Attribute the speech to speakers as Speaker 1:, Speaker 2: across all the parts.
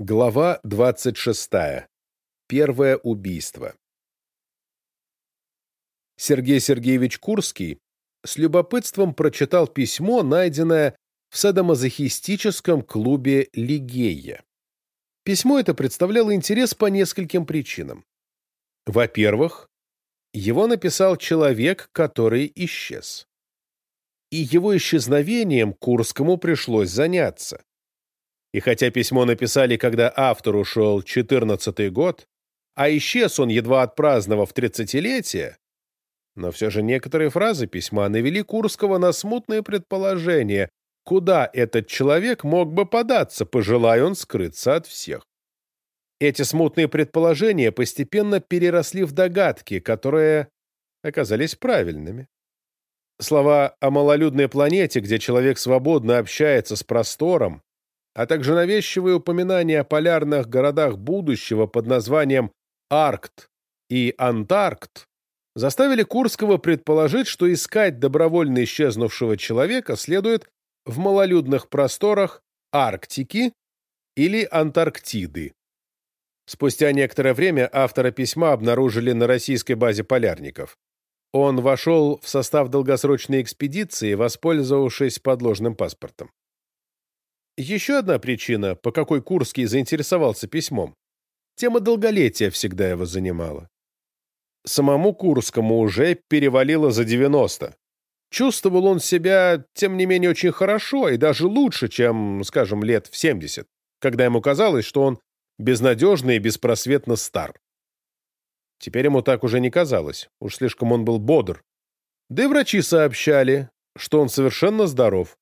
Speaker 1: Глава 26. Первое убийство. Сергей Сергеевич Курский с любопытством прочитал письмо, найденное в садомазохистическом клубе «Лигея». Письмо это представляло интерес по нескольким причинам. Во-первых, его написал человек, который исчез. И его исчезновением Курскому пришлось заняться. И хотя письмо написали, когда автор ушел четырнадцатый год, а исчез он, едва отпраздновав тридцатилетие, но все же некоторые фразы письма навели Курского на смутные предположения, куда этот человек мог бы податься, пожелая он скрыться от всех. Эти смутные предположения постепенно переросли в догадки, которые оказались правильными. Слова о малолюдной планете, где человек свободно общается с простором, а также навязчивые упоминания о полярных городах будущего под названием Аркт и Антаркт заставили Курского предположить, что искать добровольно исчезнувшего человека следует в малолюдных просторах Арктики или Антарктиды. Спустя некоторое время автора письма обнаружили на российской базе полярников. Он вошел в состав долгосрочной экспедиции, воспользовавшись подложным паспортом. Еще одна причина, по какой Курский заинтересовался письмом. Тема долголетия всегда его занимала. Самому Курскому уже перевалило за 90. Чувствовал он себя, тем не менее, очень хорошо и даже лучше, чем, скажем, лет в 70, когда ему казалось, что он безнадежно и беспросветно стар. Теперь ему так уже не казалось, уж слишком он был бодр. Да и врачи сообщали, что он совершенно здоров,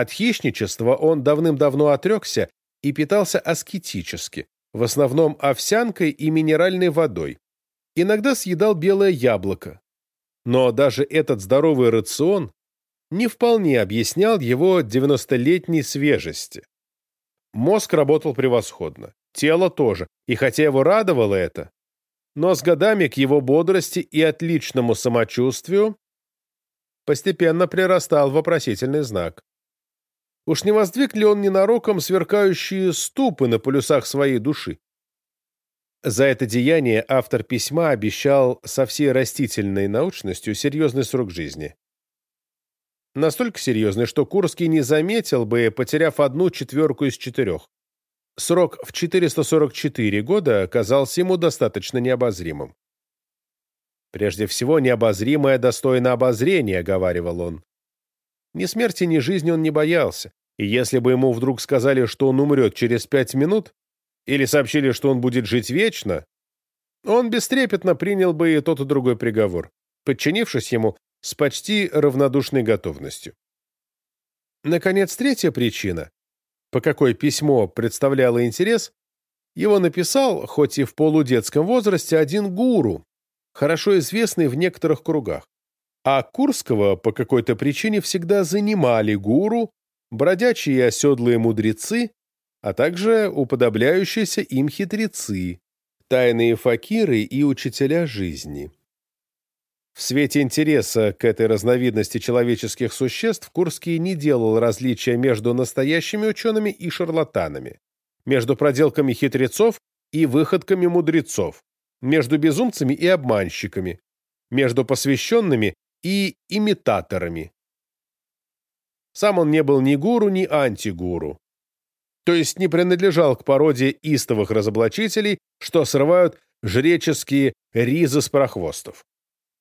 Speaker 1: от хищничества он давным-давно отрекся и питался аскетически, в основном овсянкой и минеральной водой. Иногда съедал белое яблоко. Но даже этот здоровый рацион не вполне объяснял его 90-летней свежести. Мозг работал превосходно, тело тоже, и хотя его радовало это, но с годами к его бодрости и отличному самочувствию постепенно прирастал вопросительный знак. Уж не воздвиг ли он ненароком сверкающие ступы на полюсах своей души? За это деяние автор письма обещал со всей растительной научностью серьезный срок жизни. Настолько серьезный, что Курский не заметил бы, потеряв одну четверку из четырех. Срок в 444 года оказался ему достаточно необозримым. «Прежде всего, необозримое достойно обозрения», — говаривал он. Ни смерти, ни жизни он не боялся, и если бы ему вдруг сказали, что он умрет через пять минут, или сообщили, что он будет жить вечно, он бестрепетно принял бы и тот, и другой приговор, подчинившись ему с почти равнодушной готовностью. Наконец, третья причина, по какой письмо представляло интерес, его написал, хоть и в полудетском возрасте, один гуру, хорошо известный в некоторых кругах. А Курского по какой-то причине всегда занимали гуру, бродячие и оседлые мудрецы, а также уподобляющиеся им хитрецы, тайные факиры и учителя жизни. В свете интереса к этой разновидности человеческих существ Курский не делал различия между настоящими учеными и шарлатанами, между проделками хитрецов и выходками мудрецов, между безумцами и обманщиками, между посвященными и имитаторами. Сам он не был ни гуру, ни антигуру. То есть не принадлежал к породе истовых разоблачителей, что срывают жреческие ризы с прохвостов.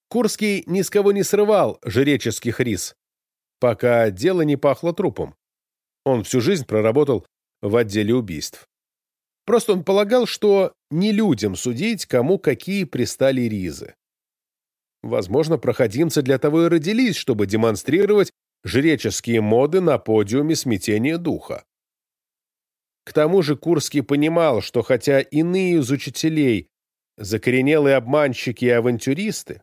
Speaker 1: Курский ни с кого не срывал жреческих риз, пока дело не пахло трупом. Он всю жизнь проработал в отделе убийств. Просто он полагал, что не людям судить, кому какие пристали ризы. Возможно, проходимцы для того и родились, чтобы демонстрировать жреческие моды на подиуме смятения духа. К тому же Курский понимал, что хотя иные из учителей закоренелые обманщики и авантюристы,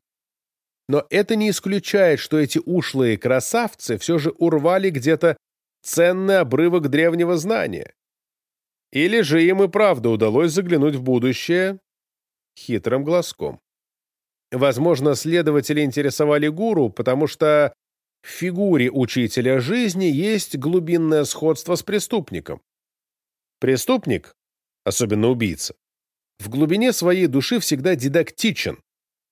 Speaker 1: но это не исключает, что эти ушлые красавцы все же урвали где-то ценный обрывок древнего знания. Или же им и правда удалось заглянуть в будущее хитрым глазком. Возможно, следователи интересовали гуру, потому что в фигуре учителя жизни есть глубинное сходство с преступником. Преступник особенно убийца, в глубине своей души всегда дидактичен.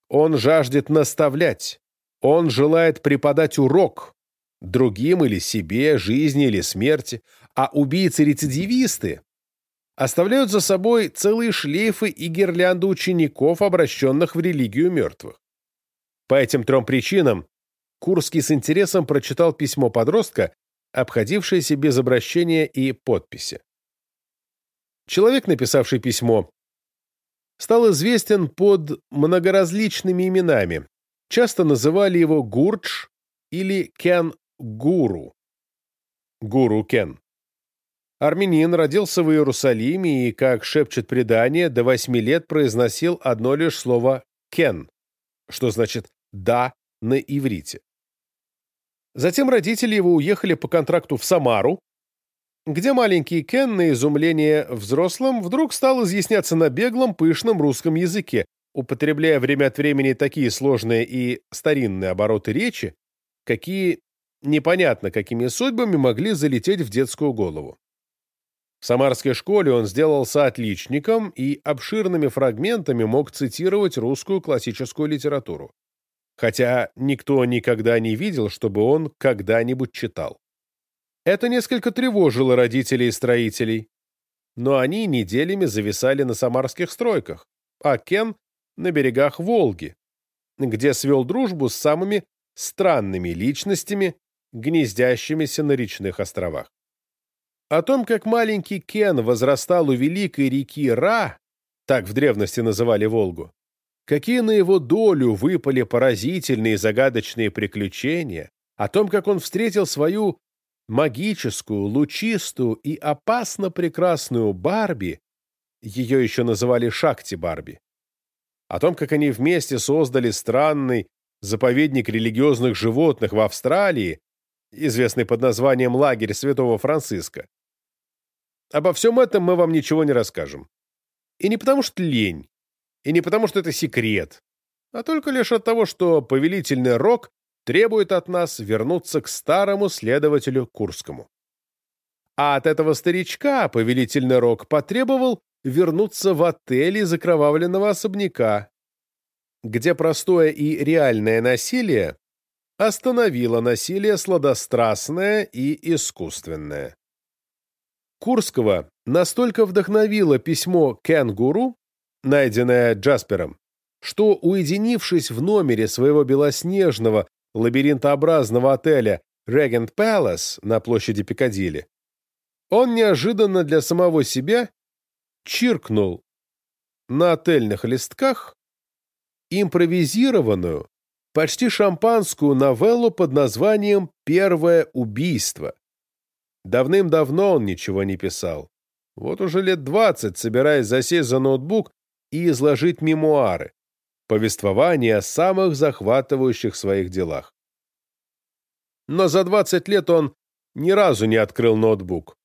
Speaker 1: Он жаждет наставлять. Он желает преподать урок другим или себе, жизни или смерти, а убийцы-рецидивисты оставляют за собой целые шлейфы и гирлянды учеников, обращенных в религию мертвых. По этим трем причинам Курский с интересом прочитал письмо подростка, обходившееся без обращения и подписи. Человек, написавший письмо, стал известен под многоразличными именами. Часто называли его Гурдж или Кен Гуру. Гуру Кен. Армянин родился в Иерусалиме и, как шепчет предание, до восьми лет произносил одно лишь слово «кен», что значит «да» на иврите. Затем родители его уехали по контракту в Самару, где маленький Кен на изумление взрослым вдруг стал изъясняться на беглом пышном русском языке, употребляя время от времени такие сложные и старинные обороты речи, какие непонятно какими судьбами могли залететь в детскую голову. В самарской школе он сделался отличником и обширными фрагментами мог цитировать русскую классическую литературу. Хотя никто никогда не видел, чтобы он когда-нибудь читал. Это несколько тревожило родителей и строителей, но они неделями зависали на самарских стройках, а Кен — на берегах Волги, где свел дружбу с самыми странными личностями, гнездящимися на речных островах. О том, как маленький Кен возрастал у великой реки Ра, так в древности называли Волгу, какие на его долю выпали поразительные загадочные приключения, о том, как он встретил свою магическую, лучистую и опасно прекрасную Барби, ее еще называли Шакти Барби, о том, как они вместе создали странный заповедник религиозных животных в Австралии, известный под названием «Лагерь Святого Франциска». Обо всем этом мы вам ничего не расскажем. И не потому что лень, и не потому что это секрет, а только лишь от того, что повелительный рок требует от нас вернуться к старому следователю Курскому. А от этого старичка повелительный рок потребовал вернуться в отель из окровавленного особняка, где простое и реальное насилие остановило насилие сладострастное и искусственное. Курского настолько вдохновило письмо «Кенгуру», найденное Джаспером, что, уединившись в номере своего белоснежного лабиринтообразного отеля Regent Palace на площади Пикадилли, он неожиданно для самого себя чиркнул на отельных листках импровизированную, почти шампанскую новеллу под названием «Первое убийство». Давным-давно он ничего не писал. Вот уже лет двадцать, собираясь засесть за ноутбук и изложить мемуары, повествование о самых захватывающих своих делах. Но за 20 лет он ни разу не открыл ноутбук,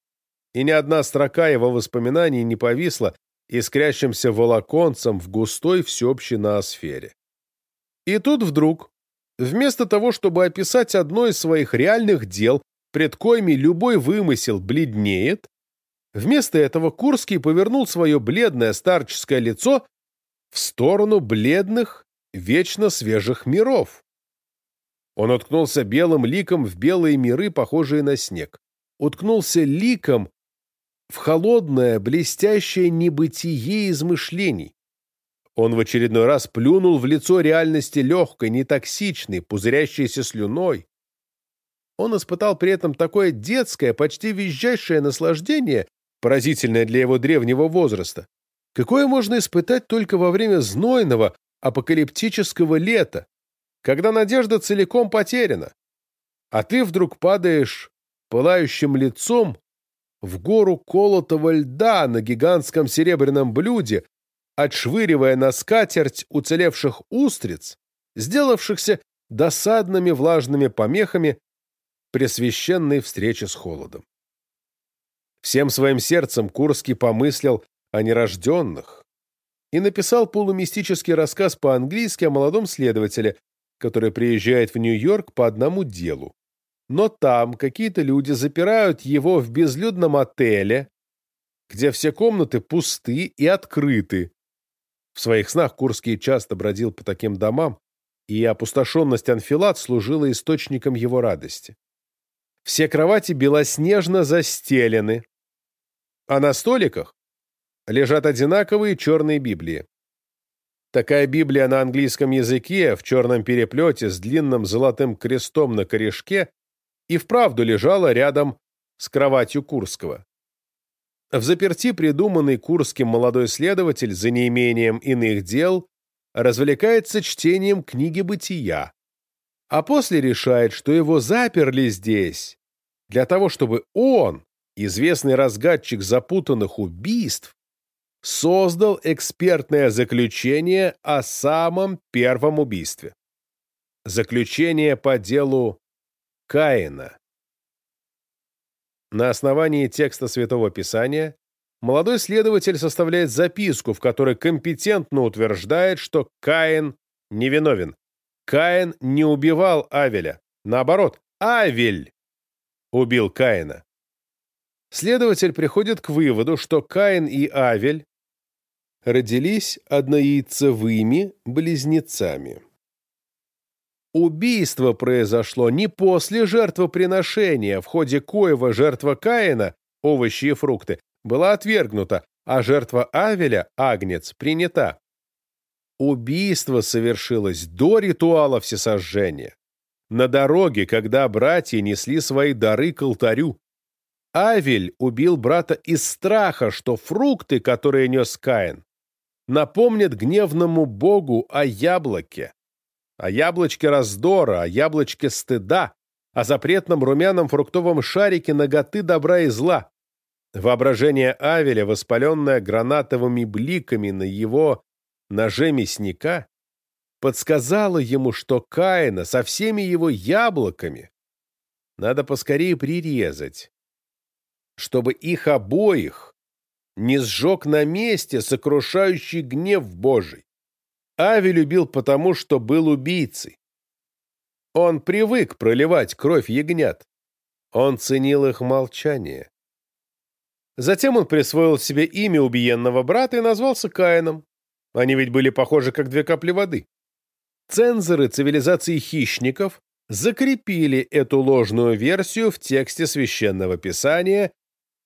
Speaker 1: и ни одна строка его воспоминаний не повисла искрящимся волоконцем в густой всеобщей ноосфере. И тут вдруг, вместо того, чтобы описать одно из своих реальных дел, пред коими любой вымысел бледнеет, вместо этого Курский повернул свое бледное старческое лицо в сторону бледных, вечно свежих миров. Он уткнулся белым ликом в белые миры, похожие на снег. Уткнулся ликом в холодное, блестящее небытие измышлений. Он в очередной раз плюнул в лицо реальности легкой, нетоксичной, пузырящейся слюной. Он испытал при этом такое детское, почти визжащее наслаждение, поразительное для его древнего возраста, какое можно испытать только во время знойного, апокалиптического лета, когда надежда целиком потеряна, а ты вдруг падаешь пылающим лицом в гору колотого льда на гигантском серебряном блюде, отшвыривая на скатерть уцелевших устриц, сделавшихся досадными влажными помехами при священной встрече с холодом. Всем своим сердцем Курский помыслил о нерожденных и написал полумистический рассказ по-английски о молодом следователе, который приезжает в Нью-Йорк по одному делу. Но там какие-то люди запирают его в безлюдном отеле, где все комнаты пусты и открыты. В своих снах Курский часто бродил по таким домам, и опустошенность анфилат служила источником его радости. Все кровати белоснежно застелены, а на столиках лежат одинаковые черные Библии. Такая Библия на английском языке в черном переплете с длинным золотым крестом на корешке и вправду лежала рядом с кроватью Курского. В заперти придуманный Курским молодой следователь за неимением иных дел развлекается чтением книги «Бытия», а после решает, что его заперли здесь для того, чтобы он, известный разгадчик запутанных убийств, создал экспертное заключение о самом первом убийстве. Заключение по делу Каина. На основании текста Святого Писания молодой следователь составляет записку, в которой компетентно утверждает, что Каин невиновен. Каин не убивал Авеля. Наоборот, Авель убил Каина. Следователь приходит к выводу, что Каин и Авель родились однояйцевыми близнецами. Убийство произошло не после жертвоприношения, в ходе коего жертва Каина, овощи и фрукты, была отвергнута, а жертва Авеля, агнец, принята. Убийство совершилось до ритуала всесожжения. На дороге, когда братья несли свои дары к алтарю. Авель убил брата из страха, что фрукты, которые нес Каин, напомнят гневному богу о яблоке, о яблочке раздора, о яблочке стыда, о запретном румяном фруктовом шарике наготы добра и зла. Воображение Авеля, воспаленное гранатовыми бликами на его ноже мясника, подсказало ему, что Каина со всеми его яблоками надо поскорее прирезать, чтобы их обоих не сжег на месте сокрушающий гнев Божий. Ави любил потому, что был убийцей. Он привык проливать кровь ягнят. Он ценил их молчание. Затем он присвоил себе имя убиенного брата и назвался Каином. Они ведь были похожи, как две капли воды. Цензоры цивилизации хищников закрепили эту ложную версию в тексте священного писания,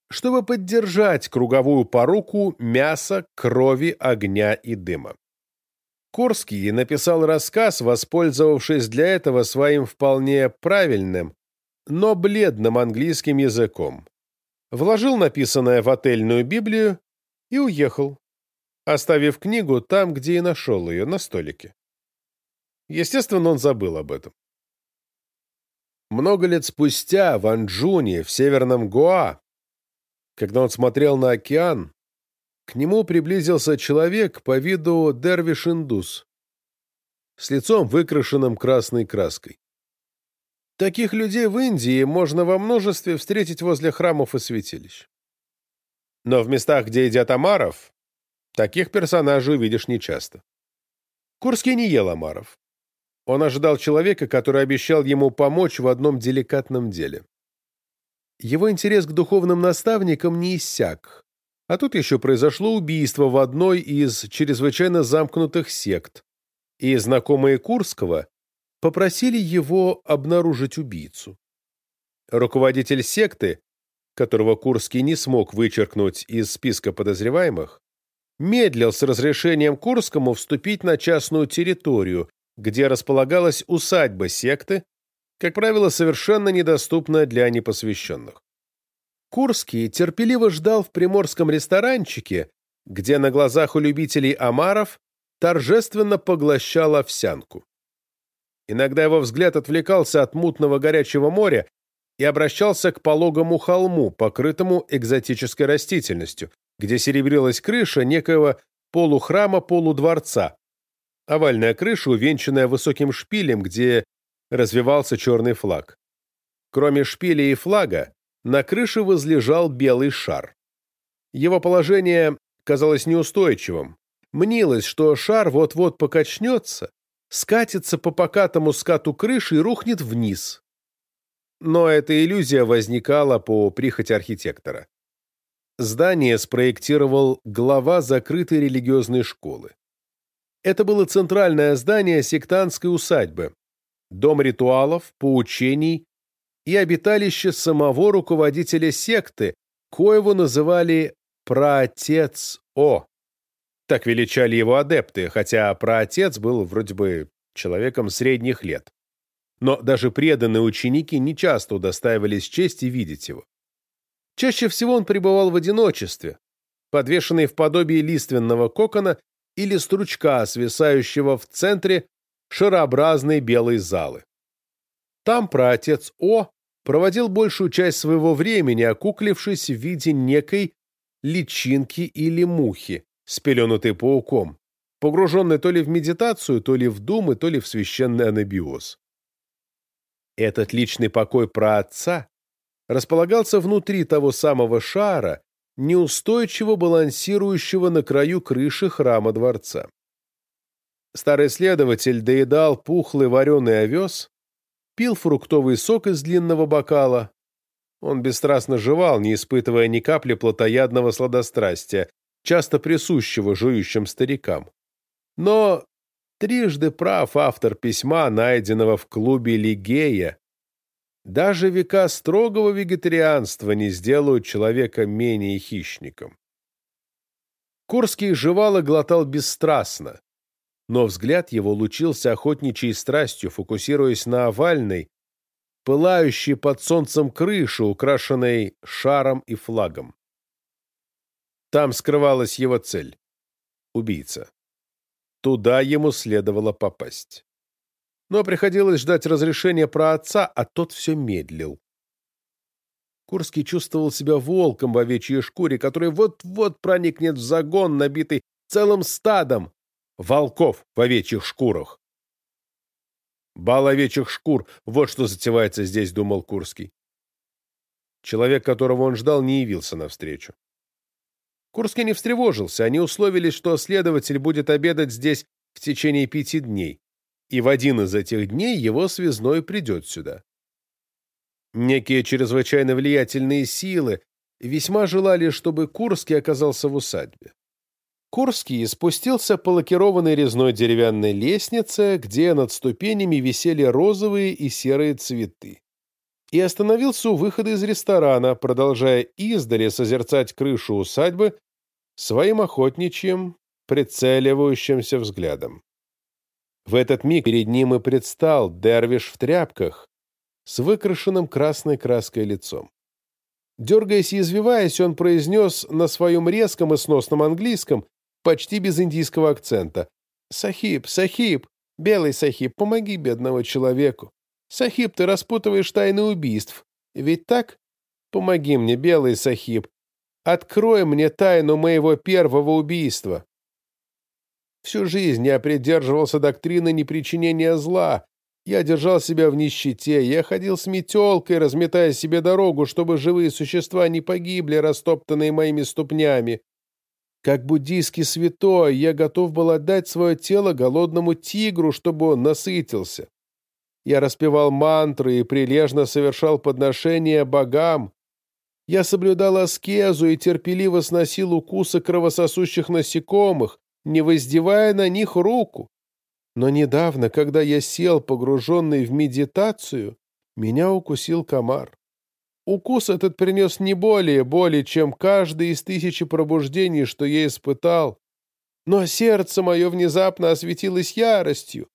Speaker 1: чтобы поддержать круговую поруку мяса, крови, огня и дыма. Курский написал рассказ, воспользовавшись для этого своим вполне правильным, но бледным английским языком. Вложил написанное в отельную Библию и уехал, оставив книгу там, где и нашел ее, на столике. Естественно, он забыл об этом. Много лет спустя в Анджуне, в северном Гоа, когда он смотрел на океан, к нему приблизился человек по виду дервиш-индус с лицом, выкрашенным красной краской. Таких людей в Индии можно во множестве встретить возле храмов и святилищ. Но в местах, где едят омаров, таких персонажей увидишь нечасто. Курский не ел омаров. Он ожидал человека, который обещал ему помочь в одном деликатном деле. Его интерес к духовным наставникам не иссяк, а тут еще произошло убийство в одной из чрезвычайно замкнутых сект, и знакомые Курского попросили его обнаружить убийцу. Руководитель секты, которого Курский не смог вычеркнуть из списка подозреваемых, медлил с разрешением Курскому вступить на частную территорию, где располагалась усадьба секты, как правило, совершенно недоступная для непосвященных. Курский терпеливо ждал в приморском ресторанчике, где на глазах у любителей омаров торжественно поглощал овсянку. Иногда его взгляд отвлекался от мутного горячего моря и обращался к пологому холму, покрытому экзотической растительностью, где серебрилась крыша некоего полухрама-полудворца, овальная крыша, увенчанная высоким шпилем, где развивался черный флаг. Кроме шпиля и флага, на крыше возлежал белый шар. Его положение казалось неустойчивым. Мнилось, что шар вот-вот покачнется, скатится по покатому скату крыши и рухнет вниз. Но эта иллюзия возникала по прихоти архитектора. Здание спроектировал глава закрытой религиозной школы. Это было центральное здание сектантской усадьбы, дом ритуалов, поучений и обиталище самого руководителя секты, коего называли «праотец О». Так величали его адепты, хотя праотец был вроде бы человеком средних лет. Но даже преданные ученики нечасто удостаивались чести видеть его. Чаще всего он пребывал в одиночестве, подвешенный в подобии лиственного кокона или стручка, свисающего в центре шарообразной белой залы. Там праотец О проводил большую часть своего времени, окуклившись в виде некой личинки или мухи, спеленутой пауком, погруженной то ли в медитацию, то ли в думы, то ли в священный анабиоз. Этот личный покой праотца располагался внутри того самого шара, неустойчиво балансирующего на краю крыши храма дворца. Старый следователь доедал пухлый вареный овес, пил фруктовый сок из длинного бокала. Он бесстрастно жевал, не испытывая ни капли плотоядного сладострастия, часто присущего жующим старикам. Но трижды прав автор письма, найденного в клубе Лигея. Даже века строгого вегетарианства не сделают человека менее хищником. Курский жевал и глотал бесстрастно, но взгляд его лучился охотничьей страстью, фокусируясь на овальной, пылающей под солнцем крыше, украшенной шаром и флагом. Там скрывалась его цель — убийца. Туда ему следовало попасть. Но приходилось ждать разрешения про отца, а тот все медлил. Курский чувствовал себя волком в овечьей шкуре, который вот-вот проникнет в загон, набитый целым стадом, волков в овечьих шкурах. Бал овечьих шкур — вот что затевается здесь, думал Курский. Человек, которого он ждал, не явился навстречу. Курский не встревожился, они условились, что следователь будет обедать здесь в течение пяти дней, и в один из этих дней его связной придет сюда. Некие чрезвычайно влиятельные силы весьма желали, чтобы Курский оказался в усадьбе. Курский спустился по лакированной резной деревянной лестнице, где над ступенями висели розовые и серые цветы, и остановился у выхода из ресторана, продолжая издали созерцать крышу усадьбы своим охотничьим, прицеливающимся взглядом. В этот миг перед ним и предстал дервиш в тряпках с выкрашенным красной краской лицом. Дергаясь и извиваясь, он произнес на своем резком и сносном английском почти без индийского акцента. «Сахиб, Сахиб, белый Сахиб, помоги бедному человеку. Сахиб, ты распутываешь тайны убийств. Ведь так? Помоги мне, белый Сахиб. Открой мне тайну моего первого убийства». Всю жизнь я придерживался доктрины непричинения зла. Я держал себя в нищете, я ходил с метелкой, разметая себе дорогу, чтобы живые существа не погибли, растоптанные моими ступнями. Как буддийский святой, я готов был отдать свое тело голодному тигру, чтобы он насытился. Я распевал мантры и прилежно совершал подношения богам. Я соблюдал аскезу и терпеливо сносил укусы кровососущих насекомых, не воздевая на них руку. Но недавно, когда я сел, погруженный в медитацию, меня укусил комар. Укус этот принес не более боли, чем каждый из тысячи пробуждений, что я испытал. Но сердце мое внезапно осветилось яростью.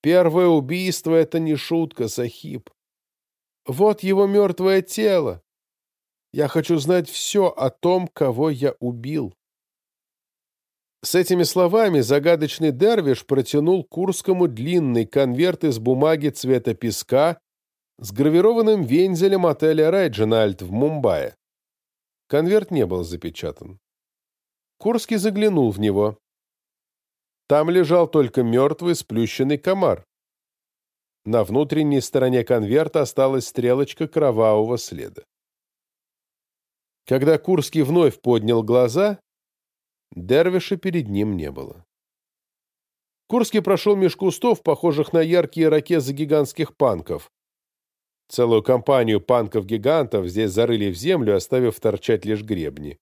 Speaker 1: Первое убийство — это не шутка, Сахиб. Вот его мертвое тело. Я хочу знать все о том, кого я убил. С этими словами загадочный дервиш протянул Курскому длинный конверт из бумаги цвета песка с гравированным вензелем отеля «Реджинальд» в Мумбаи. Конверт не был запечатан. Курский заглянул в него. Там лежал только мертвый сплющенный комар. На внутренней стороне конверта осталась стрелочка кровавого следа. Когда Курский вновь поднял глаза, Дервиша перед ним не было. Курский прошел меж кустов, похожих на яркие ракезы гигантских панков. Целую компанию панков-гигантов здесь зарыли в землю, оставив торчать лишь гребни.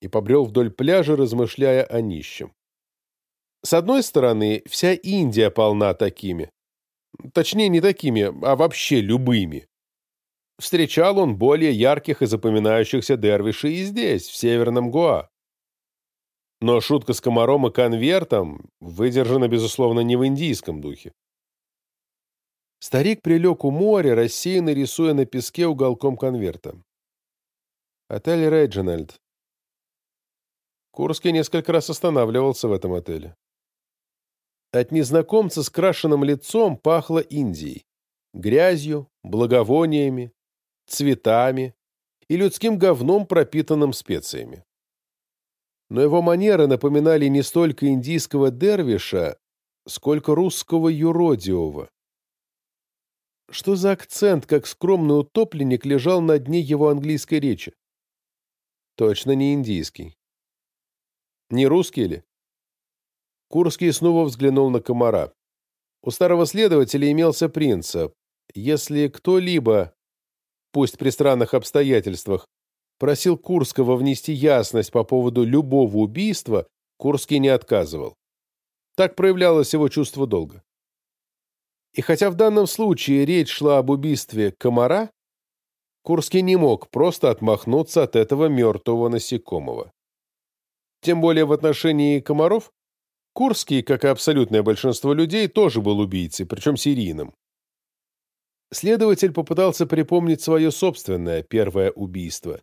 Speaker 1: И побрел вдоль пляжа, размышляя о нищем. С одной стороны, вся Индия полна такими. Точнее, не такими, а вообще любыми. Встречал он более ярких и запоминающихся дервишей и здесь, в северном Гоа. Но шутка с комаром и конвертом выдержана, безусловно, не в индийском духе. Старик прилег у моря, рассеянно рисуя на песке уголком конверта. Отель Реджинальд. Курский несколько раз останавливался в этом отеле. От незнакомца с крашенным лицом пахло Индией. Грязью, благовониями, цветами и людским говном, пропитанным специями. Но его манеры напоминали не столько индийского дервиша, сколько русского юродивого. Что за акцент, как скромный утопленник, лежал на дне его английской речи? Точно не индийский. Не русский ли? Курский снова взглянул на комара. У старого следователя имелся принцип. Если кто-либо пусть при странных обстоятельствах, просил Курского внести ясность по поводу любого убийства, Курский не отказывал. Так проявлялось его чувство долга. И хотя в данном случае речь шла об убийстве комара, Курский не мог просто отмахнуться от этого мертвого насекомого. Тем более в отношении комаров Курский, как и абсолютное большинство людей, тоже был убийцей, причем серийным. Следователь попытался припомнить свое собственное первое убийство.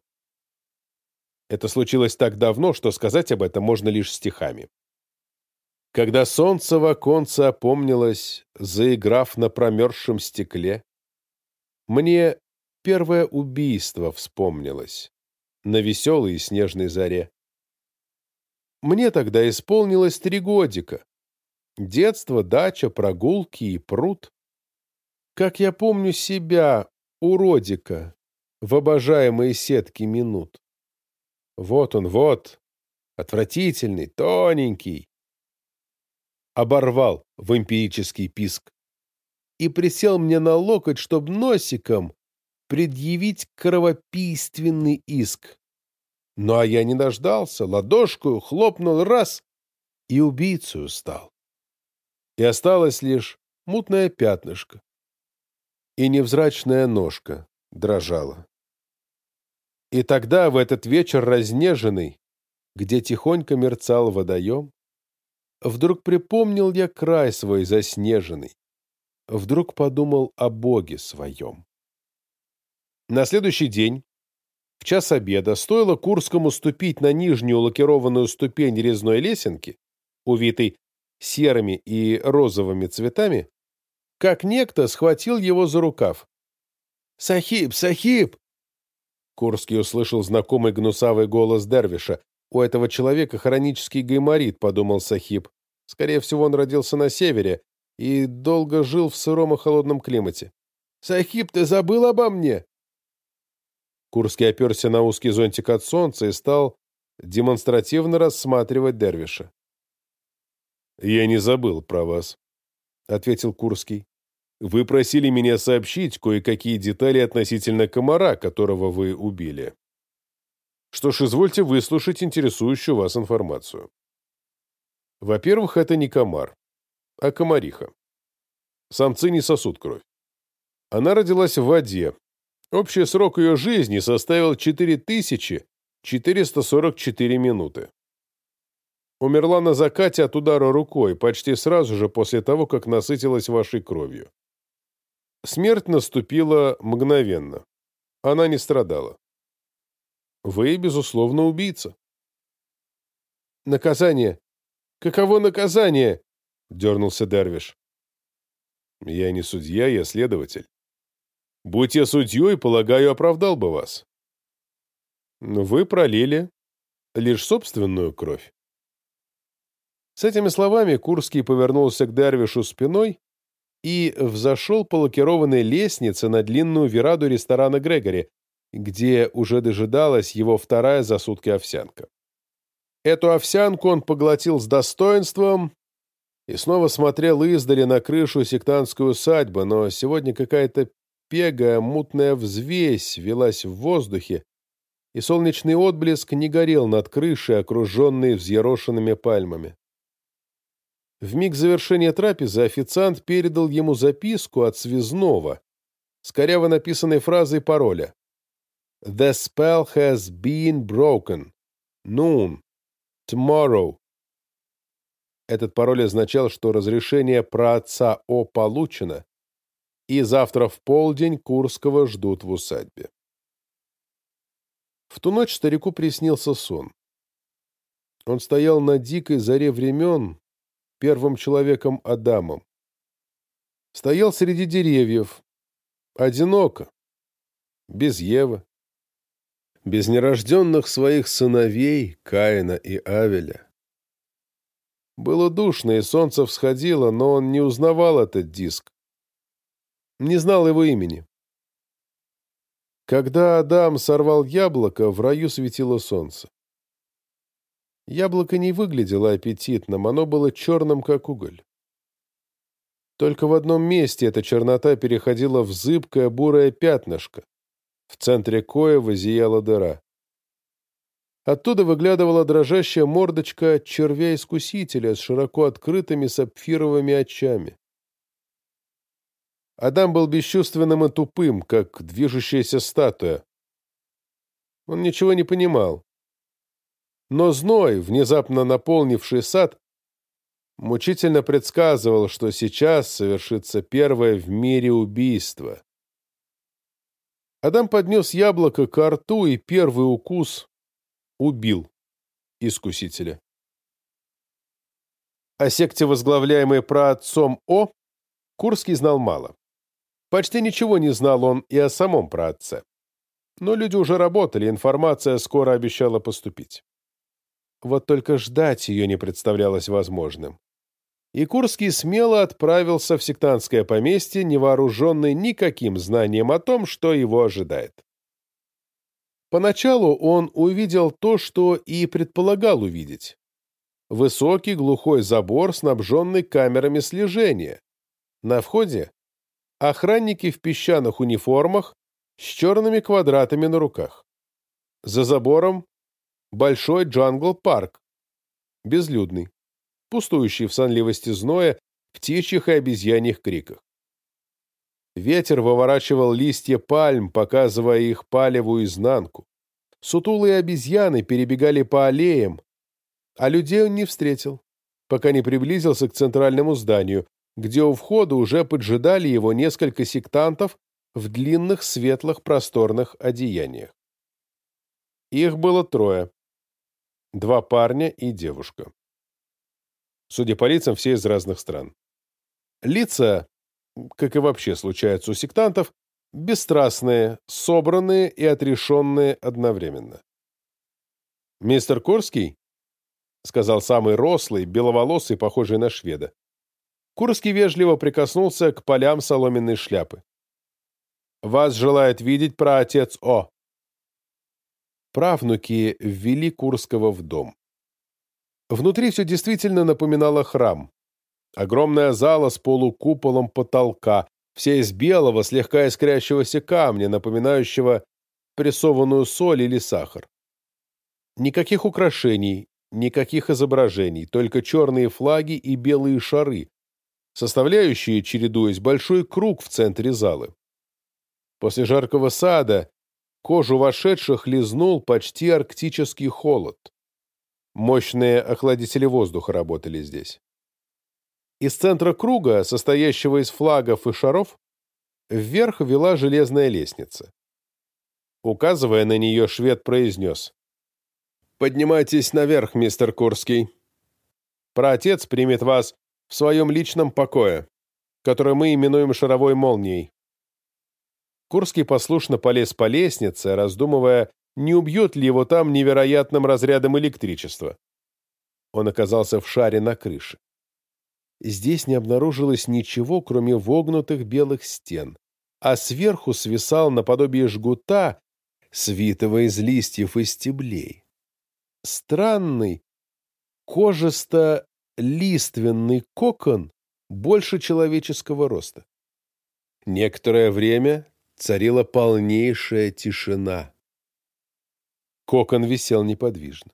Speaker 1: Это случилось так давно, что сказать об этом можно лишь стихами. Когда солнце в оконце опомнилось, заиграв на промерзшем стекле, мне первое убийство вспомнилось на веселой и снежной заре. Мне тогда исполнилось три годика. Детство, дача, прогулки и пруд. Как я помню себя, уродика, в обожаемые сетки минут. Вот он, вот, отвратительный, тоненький. Оборвал в эмпирический писк и присел мне на локоть, чтобы носиком предъявить кровопийственный иск. Ну а я не дождался, ладошку хлопнул раз и убийцу стал. И осталось лишь мутное пятнышко, и невзрачная ножка дрожала. И тогда, в этот вечер разнеженный, где тихонько мерцал водоем, вдруг припомнил я край свой заснеженный, вдруг подумал о Боге своем. На следующий день, в час обеда, стоило Курскому ступить на нижнюю лакированную ступень резной лесенки, увитой серыми и розовыми цветами, как некто схватил его за рукав. «Сахиб! Сахиб!» Курский услышал знакомый гнусавый голос Дервиша. «У этого человека хронический гайморит», — подумал Сахиб. «Скорее всего, он родился на севере и долго жил в сыром и холодном климате». «Сахиб, ты забыл обо мне?» Курский оперся на узкий зонтик от солнца и стал демонстративно рассматривать Дервиша. «Я не забыл про вас», — ответил Курский. Вы просили меня сообщить кое-какие детали относительно комара, которого вы убили. Что ж, извольте выслушать интересующую вас информацию. Во-первых, это не комар, а комариха. Самцы не сосут кровь. Она родилась в воде. Общий срок ее жизни составил 4444 минуты. Умерла на закате от удара рукой, почти сразу же после того, как насытилась вашей кровью. Смерть наступила мгновенно. Она не страдала. Вы, безусловно, убийца. Наказание. Каково наказание? Дернулся Дервиш. Я не судья, я следователь. Будь я судьей, полагаю, оправдал бы вас. Но вы пролили лишь собственную кровь. С этими словами Курский повернулся к Дервишу спиной и взошел по лакированной лестнице на длинную вераду ресторана Грегори, где уже дожидалась его вторая за сутки овсянка. Эту овсянку он поглотил с достоинством и снова смотрел издали на крышу сектантской усадьбы, но сегодня какая-то пегая мутная взвесь велась в воздухе, и солнечный отблеск не горел над крышей, окруженной взъерошенными пальмами. В миг завершения трапезы официант передал ему записку от связного с коряво написанной фразой пароля «The spell has been broken. Noon. Tomorrow». Этот пароль означал, что разрешение про отца О получено, и завтра в полдень Курского ждут в усадьбе. В ту ночь старику приснился сон. Он стоял на дикой заре времен, первым человеком Адамом. Стоял среди деревьев, одиноко, без Евы, без нерожденных своих сыновей Каина и Авеля. Было душно, и солнце всходило, но он не узнавал этот диск. Не знал его имени. Когда Адам сорвал яблоко, в раю светило солнце. Яблоко не выглядело аппетитным, оно было черным, как уголь. Только в одном месте эта чернота переходила в зыбкое бурое пятнышко. В центре коева зияла дыра. Оттуда выглядывала дрожащая мордочка червя-искусителя с широко открытыми сапфировыми очами. Адам был бесчувственным и тупым, как движущаяся статуя. Он ничего не понимал. Но зной, внезапно наполнивший сад, мучительно предсказывал, что сейчас совершится первое в мире убийство. Адам поднес яблоко к рту, и первый укус убил искусителя. О секте, возглавляемой праотцом О, Курский знал мало. Почти ничего не знал он и о самом праотце. Но люди уже работали, информация скоро обещала поступить. Вот только ждать ее не представлялось возможным. И Курский смело отправился в сектантское поместье, невооруженный никаким знанием о том, что его ожидает. Поначалу он увидел то, что и предполагал увидеть. Высокий глухой забор, снабженный камерами слежения. На входе охранники в песчаных униформах с черными квадратами на руках. За забором большой джангл-парк, безлюдный, пустующий в сонливости зноя, птичьих и обезьяньих криках. Ветер выворачивал листья пальм, показывая их палевую изнанку. Сутулые обезьяны перебегали по аллеям, а людей он не встретил, пока не приблизился к центральному зданию, где у входа уже поджидали его несколько сектантов в длинных светлых просторных одеяниях. Их было трое. Два парня и девушка. Судя по лицам, все из разных стран. Лица, как и вообще случается у сектантов, бесстрастные, собранные и отрешенные одновременно. «Мистер Курский?» — сказал самый рослый, беловолосый, похожий на шведа. Курский вежливо прикоснулся к полям соломенной шляпы. «Вас желает видеть праотец О». Правнуки ввели Курского в дом. Внутри все действительно напоминало храм. Огромная зала с полукуполом потолка, вся из белого, слегка искрящегося камня, напоминающего прессованную соль или сахар. Никаких украшений, никаких изображений, только черные флаги и белые шары, составляющие, чередуясь, большой круг в центре залы. После жаркого сада кожу вошедших лизнул почти арктический холод. Мощные охладители воздуха работали здесь. Из центра круга, состоящего из флагов и шаров, вверх вела железная лестница. Указывая на нее, швед произнес. «Поднимайтесь наверх, мистер Курский. Праотец примет вас в своем личном покое, который мы именуем шаровой молнией». Курский послушно полез по лестнице, раздумывая, не убьет ли его там невероятным разрядом электричества. Он оказался в шаре на крыше. Здесь не обнаружилось ничего, кроме вогнутых белых стен, а сверху свисал наподобие жгута, свитого из листьев и стеблей. Странный, кожисто-лиственный кокон больше человеческого роста. Некоторое время царила полнейшая тишина. Кокон висел неподвижно.